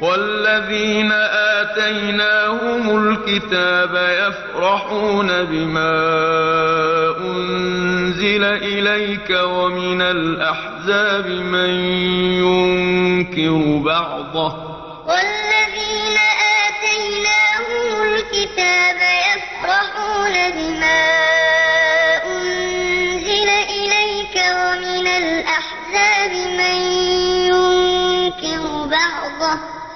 وَالَّذِينَ آتَيْنَاهُمُ الْكِتَابَ يَفْرَحُونَ بِمَا أُنزِلَ إِلَيْكَ ۖ وَمِنَ الْأَحْزَابِ مَن يُنكِرُ بَعْضَهُ ۚ. وَالَّذِينَ آتَيْنَاهُمُ الْكِتَابَ يَفْرَحُونَ بِمَا أُنزِلَ إِلَيْكَ ۖ وَمِنَ الْأَحْزَابِ مَن يُنكِرُ بَعْضَهُ ۚ.